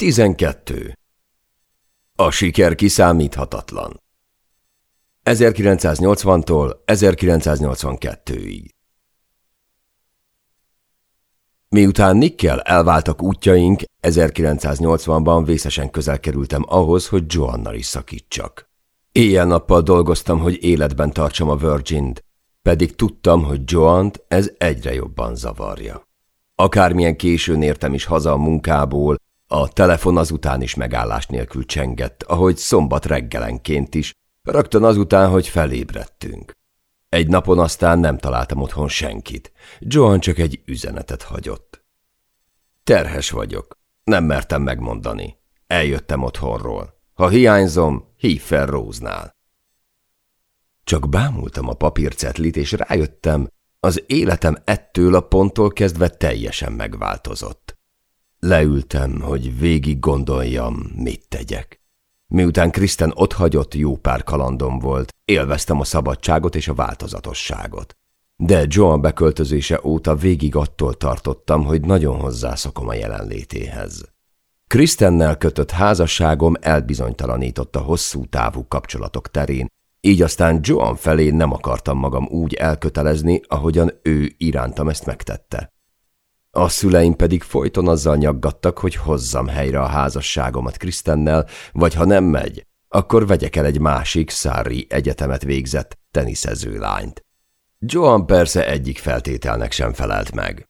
12. A siker kiszámíthatatlan. 1980-tól 1982-ig. Miután Nikkel elváltak útjaink, 1980-ban vészesen közel kerültem ahhoz, hogy Joannal is szakítsak. Éjjel-nappal dolgoztam, hogy életben tartsam a Virgin-t, pedig tudtam, hogy Joant ez egyre jobban zavarja. Akármilyen későn értem is haza a munkából, a telefon azután is megállás nélkül csengett, ahogy szombat reggelenként is, rögtön azután, hogy felébredtünk. Egy napon aztán nem találtam otthon senkit. Joan csak egy üzenetet hagyott. Terhes vagyok. Nem mertem megmondani. Eljöttem otthonról. Ha hiányzom, hív fel Róznál. Csak bámultam a papírcetlit, és rájöttem, az életem ettől a ponttól kezdve teljesen megváltozott. Leültem, hogy végig gondoljam, mit tegyek. Miután Kristen hagyott, jó pár kalandom volt, élveztem a szabadságot és a változatosságot. De Joan beköltözése óta végig attól tartottam, hogy nagyon hozzászokom a jelenlétéhez. Kristennel kötött házasságom elbizonytalanította hosszú távú kapcsolatok terén, így aztán Joan felé nem akartam magam úgy elkötelezni, ahogyan ő irántam ezt megtette. A szüleim pedig folyton azzal nyaggattak, hogy hozzam helyre a házasságomat Krisztennel, vagy ha nem megy, akkor vegyek el egy másik szári egyetemet végzett teniszező lányt. Joan persze egyik feltételnek sem felelt meg.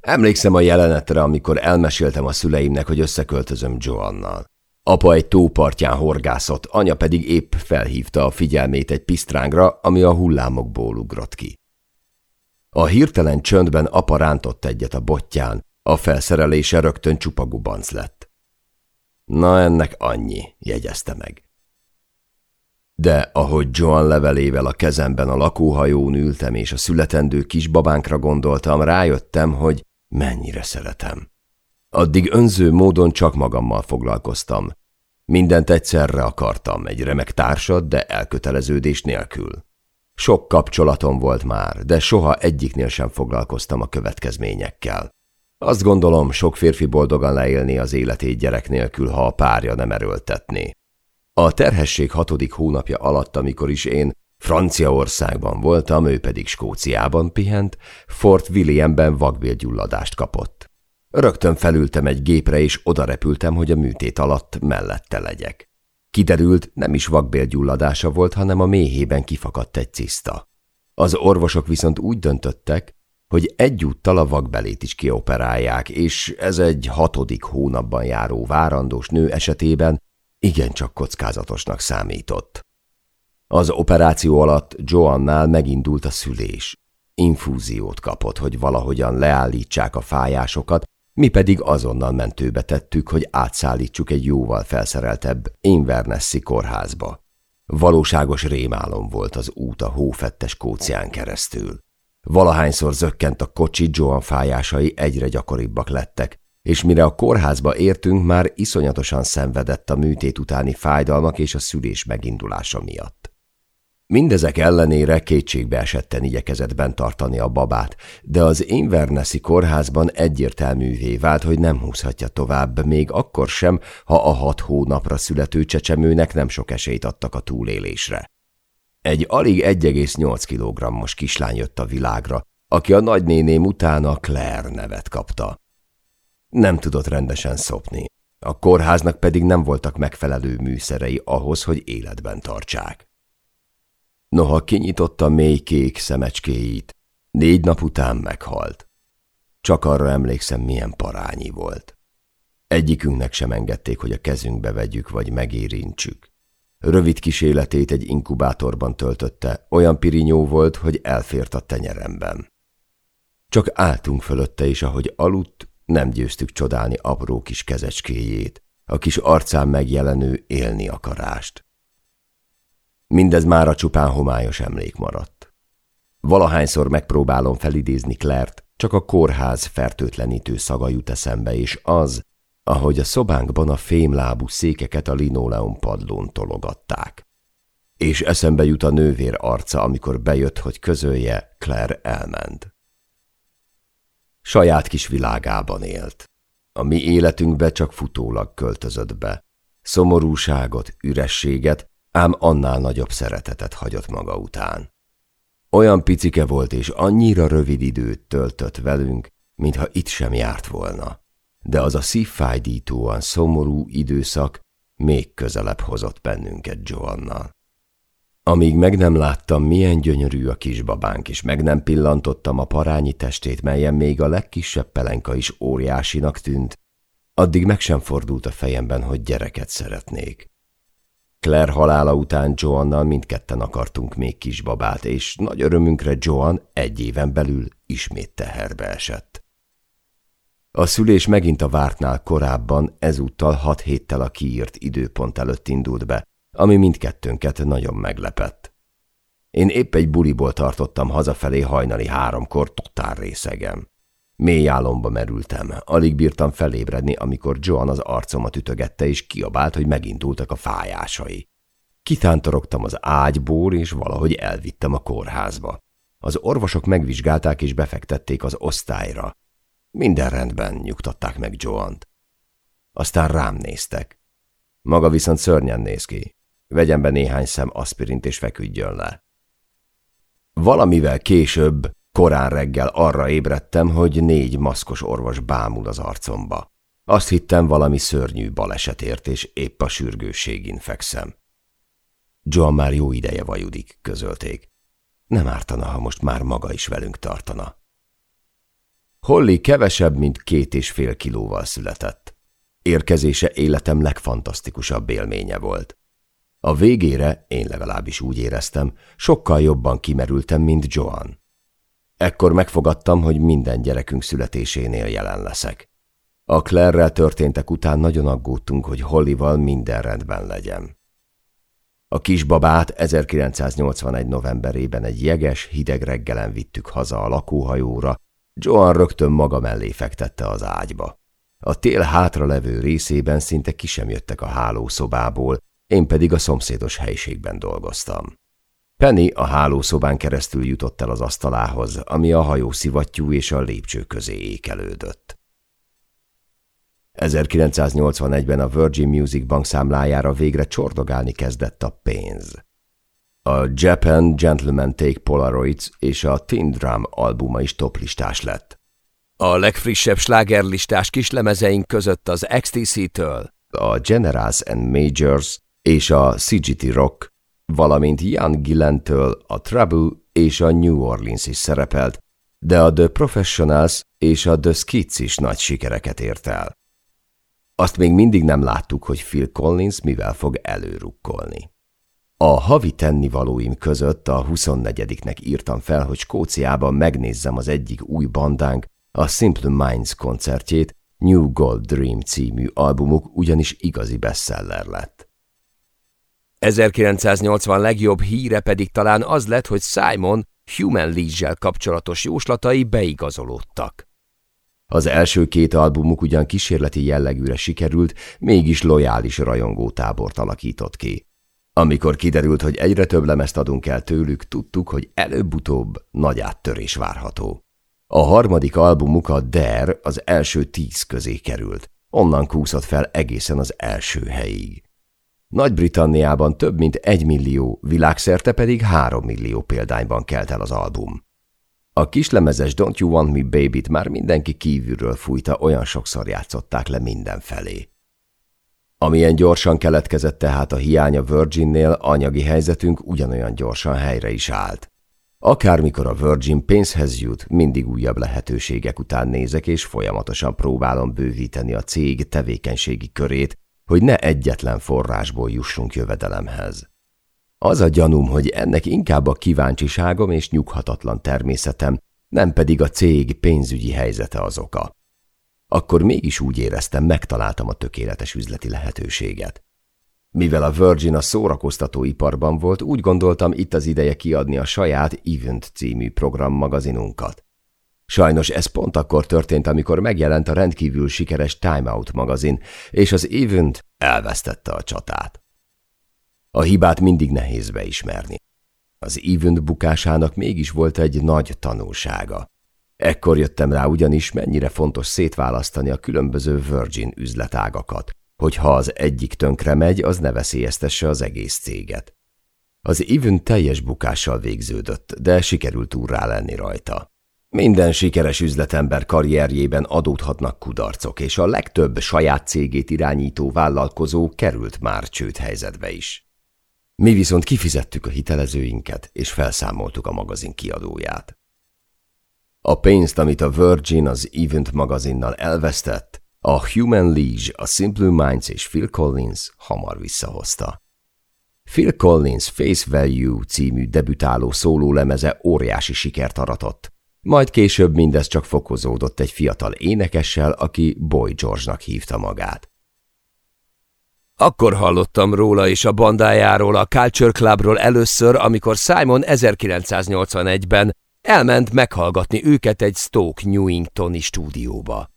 Emlékszem a jelenetre, amikor elmeséltem a szüleimnek, hogy összeköltözöm Joannal. Apa egy tópartján horgászott, anya pedig épp felhívta a figyelmét egy pisztrángra, ami a hullámokból ugrott ki. A hirtelen csöndben apa rántott egyet a botján, a felszerelése rögtön csupa gubanc lett. Na ennek annyi, jegyezte meg. De ahogy Joan levelével a kezemben a lakóhajón ültem, és a születendő kisbabánkra gondoltam, rájöttem, hogy mennyire szeretem. Addig önző módon csak magammal foglalkoztam. Mindent egyszerre akartam, egy remek társad, de elköteleződés nélkül. Sok kapcsolatom volt már, de soha egyiknél sem foglalkoztam a következményekkel. Azt gondolom, sok férfi boldogan leélni az életét gyerek nélkül, ha a párja nem erőltetné. A terhesség hatodik hónapja alatt, amikor is én Franciaországban voltam, ő pedig Skóciában pihent, Fort Williamben vakbélgyulladást kapott. Rögtön felültem egy gépre, és oda repültem, hogy a műtét alatt mellette legyek. Kiderült, nem is vakbélgyulladása volt, hanem a méhében kifakadt egy ciszta. Az orvosok viszont úgy döntöttek, hogy egyúttal a vakbelét is kioperálják, és ez egy hatodik hónapban járó várandós nő esetében igencsak kockázatosnak számított. Az operáció alatt Joannál megindult a szülés. Infúziót kapott, hogy valahogyan leállítsák a fájásokat, mi pedig azonnal mentőbe tettük, hogy átszállítsuk egy jóval felszereltebb Invernessi kórházba. Valóságos rémálom volt az út a hófettes kócián keresztül. Valahányszor zökkent a kocsi, Joan fájásai egyre gyakoribbak lettek, és mire a kórházba értünk, már iszonyatosan szenvedett a műtét utáni fájdalmak és a szülés megindulása miatt. Mindezek ellenére kétségbe esetten igyekezett tartani a babát, de az Invernesszi kórházban egyértelművé vált, hogy nem húzhatja tovább, még akkor sem, ha a hat hónapra születő csecsemőnek nem sok esélyt adtak a túlélésre. Egy alig 1,8 kilogrammos kislány jött a világra, aki a nagynéném a Claire nevet kapta. Nem tudott rendesen szopni, a kórháznak pedig nem voltak megfelelő műszerei ahhoz, hogy életben tartsák. Noha kinyitotta mély kék szemecskéit, négy nap után meghalt. Csak arra emlékszem, milyen parányi volt. Egyikünknek sem engedték, hogy a kezünkbe vegyük vagy megérintsük. Rövid kis életét egy inkubátorban töltötte, olyan pirinyó volt, hogy elfért a tenyeremben. Csak álltunk fölötte, és ahogy aludt, nem győztük csodálni apró kis kezecskéjét, a kis arcán megjelenő élni akarást. Mindez már a csupán homályos emlék maradt. Valahányszor megpróbálom felidézni Klert, csak a kórház fertőtlenítő szaga jut eszembe, és az, ahogy a szobánkban a fémlábú székeket a linóleum padlón tologatták. És eszembe jut a nővér arca, amikor bejött, hogy közölje, Claire elment. Saját kis világában élt. A mi életünkbe csak futólag költözött be. Szomorúságot, ürességet, ám annál nagyobb szeretetet hagyott maga után. Olyan picike volt és annyira rövid időt töltött velünk, mintha itt sem járt volna. De az a szívfájdítóan szomorú időszak még közelebb hozott bennünket Joannal. Amíg meg nem láttam, milyen gyönyörű a kisbabánk, és meg nem pillantottam a parányi testét, melyen még a legkisebb pelenka is óriásinak tűnt, addig meg sem fordult a fejemben, hogy gyereket szeretnék. Claire halála után Joannal mindketten akartunk még kisbabát, és nagy örömünkre Joan egy éven belül ismét teherbe esett. A szülés megint a vártnál korábban, ezúttal hat héttel a kiírt időpont előtt indult be, ami mindkettőnket nagyon meglepett. Én épp egy buliból tartottam hazafelé hajnali háromkor totál részegem. Mély álomba merültem, alig bírtam felébredni, amikor Joan az arcomat ütögette, és kiabált, hogy megindultak a fájásai. Kitántorogtam az ágyból, és valahogy elvittem a kórházba. Az orvosok megvizsgálták és befektették az osztályra. Minden rendben, nyugtatták meg Joant. Aztán rám néztek. Maga viszont szörnyen néz ki. Vegyen be néhány szem aspirint és feküdjön le. Valamivel később Korán reggel arra ébredtem, hogy négy maszkos orvos bámul az arcomba. Azt hittem valami szörnyű baleset ért, és épp a sürgősségin fekszem. John már jó ideje vajudik, közölték. Nem ártana, ha most már maga is velünk tartana. Holly kevesebb, mint két és fél kilóval született. Érkezése életem legfantasztikusabb élménye volt. A végére, én legalábbis úgy éreztem, sokkal jobban kimerültem, mint Joan. Ekkor megfogadtam, hogy minden gyerekünk születésénél jelen leszek. A Claire-rel történtek után nagyon aggódtunk, hogy Hollival minden rendben legyen. A kisbabát 1981. novemberében egy jeges, hideg reggelen vittük haza a lakóhajóra, Joan rögtön maga mellé fektette az ágyba. A tél hátra levő részében szinte ki sem jöttek a hálószobából, én pedig a szomszédos helyiségben dolgoztam. Penny a hálószobán keresztül jutott el az asztalához, ami a hajó szivattyú és a lépcső közé ékelődött. 1981-ben a Virgin Music Bank számlájára végre csordogálni kezdett a pénz. A Japan Gentleman Take Polaroids és a Tin Drum albuma is toplistás lett. A legfrissebb slágerlistás kislemezeink között az XTC-től, a Generals and Majors és a CGT Rock valamint Ian Gillentől a Trouble és a New Orleans is szerepelt, de a The Professionals és a The Skids is nagy sikereket ért el. Azt még mindig nem láttuk, hogy Phil Collins mivel fog előrukkolni. A havi tennivalóim között a 24-nek írtam fel, hogy Skóciában megnézzem az egyik új bandánk, a Simple Minds koncertjét, New Gold Dream című albumuk ugyanis igazi bestseller lett. 1980 legjobb híre pedig talán az lett, hogy Simon Human league kapcsolatos jóslatai beigazolódtak. Az első két albumuk ugyan kísérleti jellegűre sikerült, mégis lojális rajongótábort alakított ki. Amikor kiderült, hogy egyre több lemezt adunk el tőlük, tudtuk, hogy előbb-utóbb nagy áttörés várható. A harmadik albumuk a Der az első tíz közé került, onnan kúszott fel egészen az első helyig. Nagy-Britanniában több mint egy millió, világszerte pedig három millió példányban kelt el az album. A kislemezes Don't You Want Me Baby-t már mindenki kívülről fújta, olyan sokszor játszották le mindenfelé. Amilyen gyorsan keletkezett tehát a hiánya Virginnél, anyagi helyzetünk ugyanolyan gyorsan helyre is állt. Akármikor a Virgin pénzhez jut, mindig újabb lehetőségek után nézek, és folyamatosan próbálom bővíteni a cég tevékenységi körét, hogy ne egyetlen forrásból jussunk jövedelemhez. Az a gyanúm, hogy ennek inkább a kíváncsiságom és nyughatatlan természetem, nem pedig a cég pénzügyi helyzete az oka. Akkor mégis úgy éreztem, megtaláltam a tökéletes üzleti lehetőséget. Mivel a Virgin a szórakoztatóiparban volt, úgy gondoltam itt az ideje kiadni a saját Event című programmagazinunkat. Sajnos ez pont akkor történt, amikor megjelent a rendkívül sikeres Time Out magazin, és az Event elvesztette a csatát. A hibát mindig nehéz beismerni. Az Event bukásának mégis volt egy nagy tanulsága. Ekkor jöttem rá ugyanis, mennyire fontos szétválasztani a különböző Virgin üzletágakat, hogy ha az egyik tönkre megy, az ne veszélyeztesse az egész céget. Az event teljes bukással végződött, de sikerült úrrá lenni rajta. Minden sikeres üzletember karrierjében adódhatnak kudarcok, és a legtöbb saját cégét irányító vállalkozó került már csőd helyzetbe is. Mi viszont kifizettük a hitelezőinket, és felszámoltuk a magazin kiadóját. A pénzt, amit a Virgin az Event magazinnal elvesztett, a Human League, a Simple Minds és Phil Collins hamar visszahozta. Phil Collins Face Value című debütáló szólólemeze óriási sikert aratott, majd később mindez csak fokozódott egy fiatal énekessel, aki Boy George-nak hívta magát. Akkor hallottam róla és a bandájáról, a Culture Clubról először, amikor Simon 1981-ben elment meghallgatni őket egy Stoke Newingtoni stúdióba.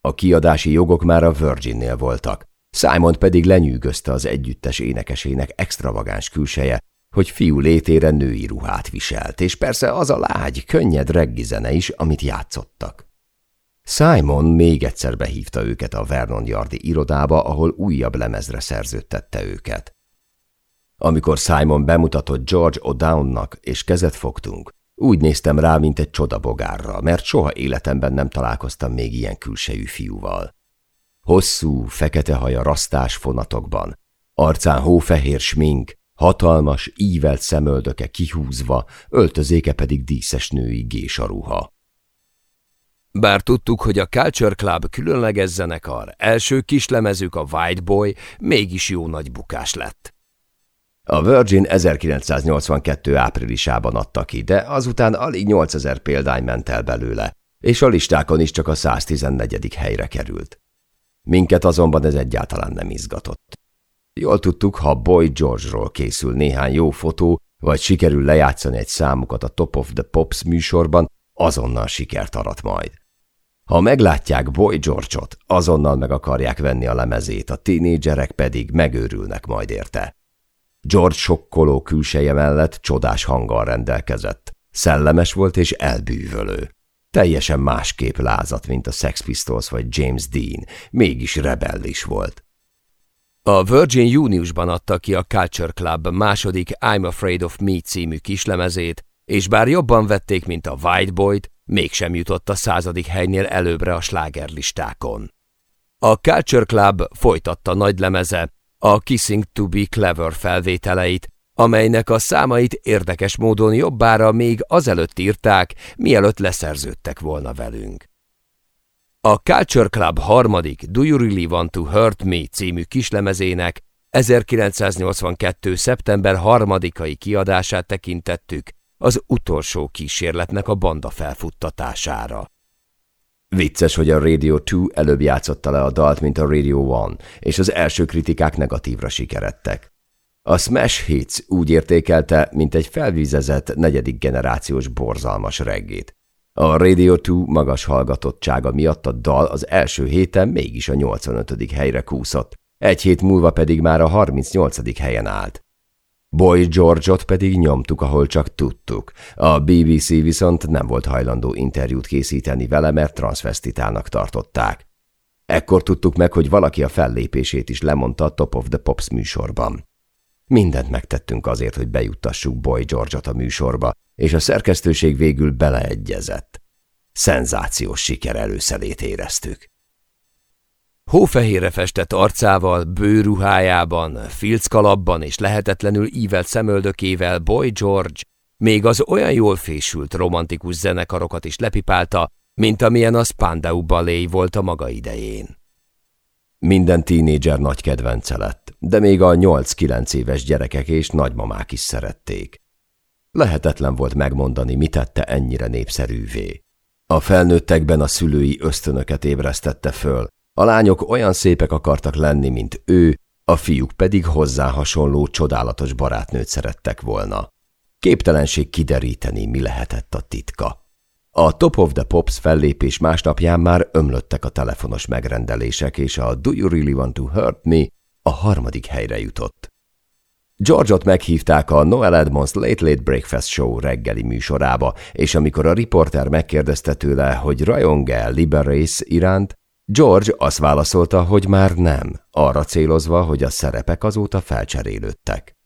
A kiadási jogok már a Virginnél voltak, Simon pedig lenyűgözte az együttes énekesének extravagáns külseje, hogy fiú létére női ruhát viselt, és persze az a lágy, könnyed reggi zene is, amit játszottak. Simon még egyszer behívta őket a Vernon Yardi irodába, ahol újabb lemezre szerződtette őket. Amikor Simon bemutatott George O'Downnak, és kezet fogtunk, úgy néztem rá, mint egy csodabogárra, mert soha életemben nem találkoztam még ilyen külsejű fiúval. Hosszú, fekete haja rasztás fonatokban, arcán hófehér smink, hatalmas, ívelt szemöldöke kihúzva, öltözéke pedig díszes női gésaruha. Bár tudtuk, hogy a Culture Club különleges zenekar, első kislemezük a White Boy mégis jó nagy bukás lett. A Virgin 1982 áprilisában adta ki, de azután alig 8000 példány ment el belőle, és a listákon is csak a 114. helyre került. Minket azonban ez egyáltalán nem izgatott. Jól tudtuk, ha Boy George-ról készül néhány jó fotó, vagy sikerül lejátszani egy számukat a Top of the Pops műsorban, azonnal sikert arat majd. Ha meglátják Boy George-ot, azonnal meg akarják venni a lemezét, a tínédzserek pedig megőrülnek majd érte. George sokkoló külseje mellett csodás hanggal rendelkezett. Szellemes volt és elbűvölő. Teljesen másképp lázat, mint a Sex Pistols vagy James Dean, mégis rebellis volt. A Virgin júniusban adta ki a Culture Club második I'm Afraid of Me című kislemezét, és bár jobban vették, mint a White Boy-t, mégsem jutott a századik helynél előbbre a slágerlistákon. A Culture Club folytatta nagy lemeze, a Kissing to be Clever felvételeit, amelynek a számait érdekes módon jobbára még azelőtt írták, mielőtt leszerződtek volna velünk. A Culture Club harmadik Do You Really Want to Hurt Me című kislemezének 1982. szeptember harmadikai kiadását tekintettük az utolsó kísérletnek a banda felfuttatására. Vicces, hogy a Radio 2 előbb játszotta le a dalt, mint a Radio 1, és az első kritikák negatívra sikeredtek. A Smash Hits úgy értékelte, mint egy felvízezett negyedik generációs borzalmas reggét. A Radio 2 magas hallgatottsága miatt a dal az első héten mégis a 85. helyre kúszott, egy hét múlva pedig már a 38. helyen állt. Boy George-ot pedig nyomtuk, ahol csak tudtuk. A BBC viszont nem volt hajlandó interjút készíteni vele, mert transvestitának tartották. Ekkor tudtuk meg, hogy valaki a fellépését is lemondta a Top of the Pops műsorban. Mindent megtettünk azért, hogy bejuttassuk Boy George-ot a műsorba, és a szerkesztőség végül beleegyezett. Szenzációs siker előszelét éreztük. Hófehérre festett arcával, bőruhájában, filckalapban és lehetetlenül ívelt szemöldökével Boy George még az olyan jól fésült romantikus zenekarokat is lepipálta, mint amilyen a Spandau Ballet volt a maga idején. Minden tínédzser nagy kedvence lett, de még a 8-9 éves gyerekek és nagymamák is szerették. Lehetetlen volt megmondani, mi tette ennyire népszerűvé. A felnőttekben a szülői ösztönöket ébresztette föl, a lányok olyan szépek akartak lenni, mint ő, a fiúk pedig hozzá hasonló csodálatos barátnőt szerettek volna. Képtelenség kideríteni, mi lehetett a titka. A Top of the Pops fellépés másnapján már ömlöttek a telefonos megrendelések, és a Do You Really Want to Hurt Me a harmadik helyre jutott. George-ot meghívták a Noel Edmonds Late Late Breakfast Show reggeli műsorába, és amikor a riporter megkérdezte tőle, hogy rajong-e Liberace iránt, George azt válaszolta, hogy már nem, arra célozva, hogy a szerepek azóta felcserélődtek.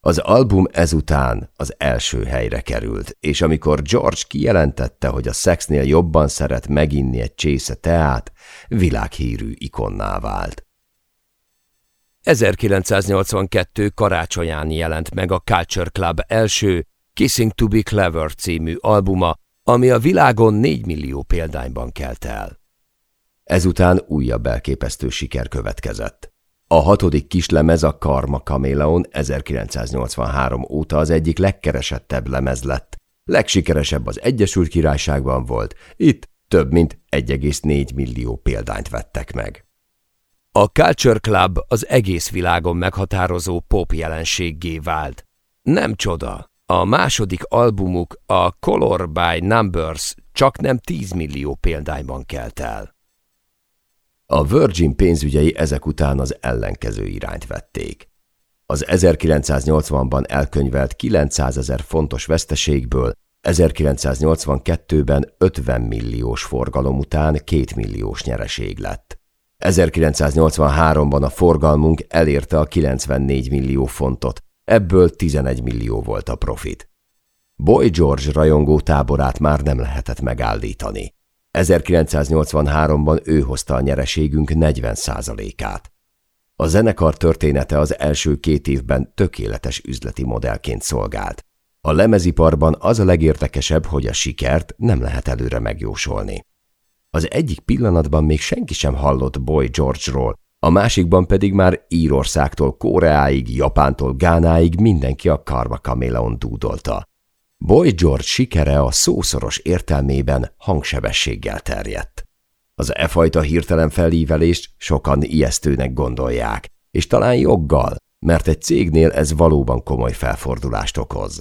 Az album ezután az első helyre került, és amikor George kijelentette, hogy a szexnél jobban szeret meginni egy csésze teát, világhírű ikonná vált. 1982 karácsonyán jelent meg a Culture Club első Kissing to be Clever című albuma, ami a világon 4 millió példányban kelt el. Ezután újabb elképesztő siker következett. A hatodik kislemez a Karma Chameleon 1983 óta az egyik legkeresettebb lemez lett. Legsikeresebb az Egyesült Királyságban volt, itt több mint 1,4 millió példányt vettek meg. A Culture Club az egész világon meghatározó pop jelenséggé vált. Nem csoda, a második albumuk, a Color by Numbers csak nem 10 millió példányban kelt el. A Virgin pénzügyei ezek után az ellenkező irányt vették. Az 1980-ban elkönyvelt 900 ezer fontos veszteségből 1982-ben 50 milliós forgalom után 2 milliós nyereség lett. 1983-ban a forgalmunk elérte a 94 millió fontot, ebből 11 millió volt a profit. Boy George rajongó táborát már nem lehetett megállítani. 1983-ban ő hozta a nyereségünk 40%-át. A zenekar története az első két évben tökéletes üzleti modellként szolgált. A lemeziparban az a legérdekesebb, hogy a sikert nem lehet előre megjósolni. Az egyik pillanatban még senki sem hallott Boy George-ról, a másikban pedig már Írországtól Koreáig, Japántól Gánáig mindenki a Karma Chameleon dúdolta. Boy George sikere a szószoros értelmében hangsebességgel terjedt. Az e fajta hirtelen felívelést sokan ijesztőnek gondolják, és talán joggal, mert egy cégnél ez valóban komoly felfordulást okoz.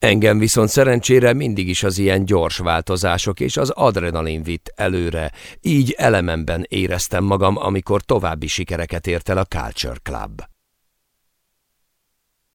Engem viszont szerencsére mindig is az ilyen gyors változások és az adrenalin vitt előre, így elememben éreztem magam, amikor további sikereket ért el a Culture Club.